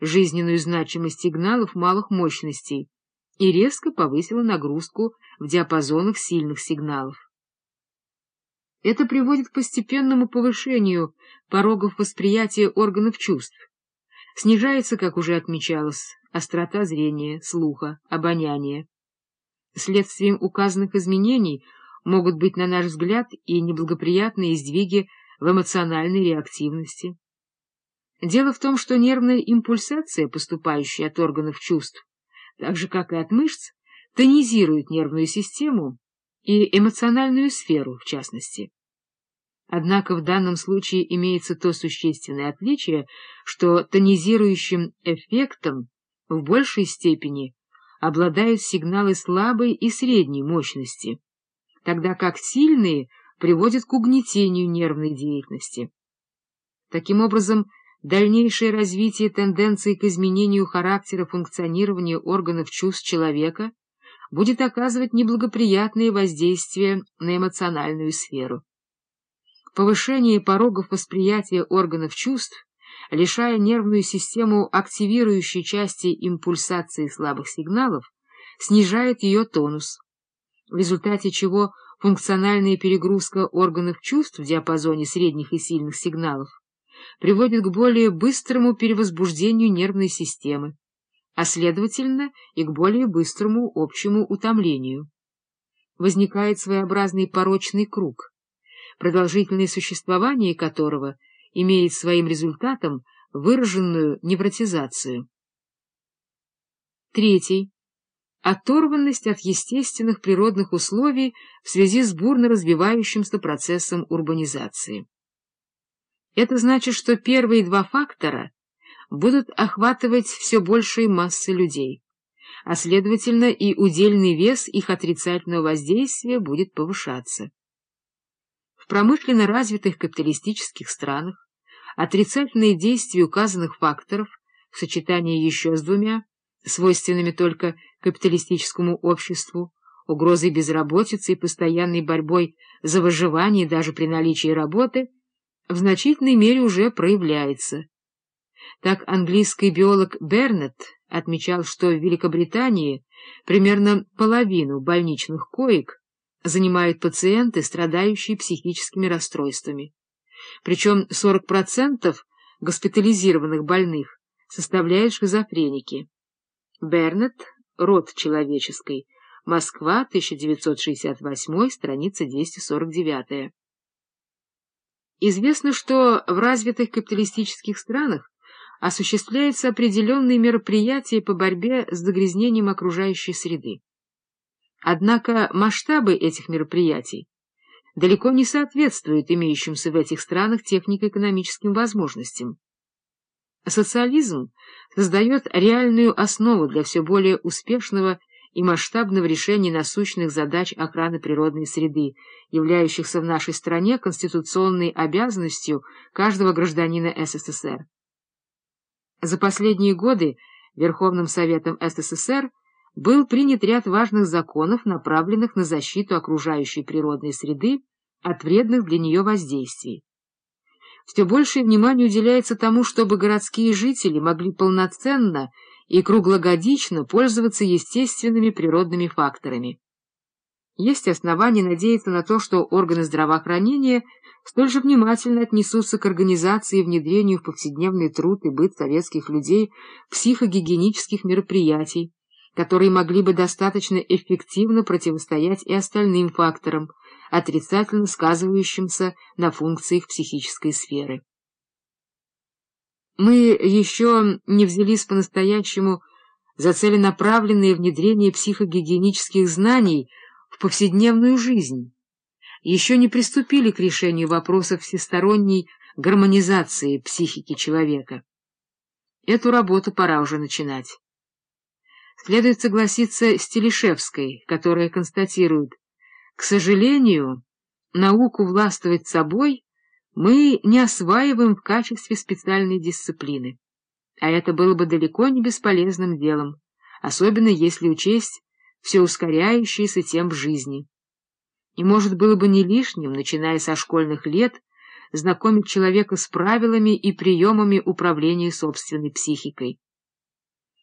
жизненную значимость сигналов малых мощностей и резко повысила нагрузку в диапазонах сильных сигналов. Это приводит к постепенному повышению порогов восприятия органов чувств. Снижается, как уже отмечалось, острота зрения, слуха, обоняния. Следствием указанных изменений могут быть, на наш взгляд, и неблагоприятные сдвиги в эмоциональной реактивности. Дело в том, что нервная импульсация, поступающая от органов чувств, так же, как и от мышц, тонизирует нервную систему и эмоциональную сферу, в частности. Однако в данном случае имеется то существенное отличие, что тонизирующим эффектом в большей степени обладают сигналы слабой и средней мощности, тогда как сильные приводят к угнетению нервной деятельности. Таким образом, дальнейшее развитие тенденции к изменению характера функционирования органов чувств человека будет оказывать неблагоприятные воздействия на эмоциональную сферу. Повышение порогов восприятия органов чувств, лишая нервную систему активирующей части импульсации слабых сигналов, снижает ее тонус, в результате чего функциональная перегрузка органов чувств в диапазоне средних и сильных сигналов приводит к более быстрому перевозбуждению нервной системы, а следовательно и к более быстрому общему утомлению. Возникает своеобразный порочный круг продолжительное существование которого имеет своим результатом выраженную невротизацию. Третий. Оторванность от естественных природных условий в связи с бурно развивающимся процессом урбанизации. Это значит, что первые два фактора будут охватывать все большие массы людей, а следовательно и удельный вес их отрицательного воздействия будет повышаться. В промышленно развитых капиталистических странах отрицательные действия указанных факторов в сочетании еще с двумя, свойственными только капиталистическому обществу, угрозой безработицы и постоянной борьбой за выживание даже при наличии работы, в значительной мере уже проявляется. Так английский биолог Бернетт отмечал, что в Великобритании примерно половину больничных коек занимают пациенты, страдающие психическими расстройствами. Причем 40% госпитализированных больных составляют шизофреники. Бернет, род человеческий, Москва, 1968, страница 249. Известно, что в развитых капиталистических странах осуществляются определенные мероприятия по борьбе с загрязнением окружающей среды. Однако масштабы этих мероприятий далеко не соответствуют имеющимся в этих странах технико-экономическим возможностям. Социализм создает реальную основу для все более успешного и масштабного решения насущных задач охраны природной среды, являющихся в нашей стране конституционной обязанностью каждого гражданина СССР. За последние годы Верховным Советом СССР был принят ряд важных законов, направленных на защиту окружающей природной среды от вредных для нее воздействий. Все большее внимание уделяется тому, чтобы городские жители могли полноценно и круглогодично пользоваться естественными природными факторами. Есть основания надеяться на то, что органы здравоохранения столь же внимательно отнесутся к организации и внедрению в повседневный труд и быт советских людей психогигиенических мероприятий, которые могли бы достаточно эффективно противостоять и остальным факторам, отрицательно сказывающимся на функциях психической сферы. Мы еще не взялись по-настоящему за целенаправленное внедрение психогигиенических знаний в повседневную жизнь, еще не приступили к решению вопросов всесторонней гармонизации психики человека. Эту работу пора уже начинать. Следует согласиться с Телешевской, которая констатирует, к сожалению, науку властвовать собой мы не осваиваем в качестве специальной дисциплины, а это было бы далеко не бесполезным делом, особенно если учесть все ускоряющееся тем в жизни. И, может, было бы не лишним, начиная со школьных лет, знакомить человека с правилами и приемами управления собственной психикой.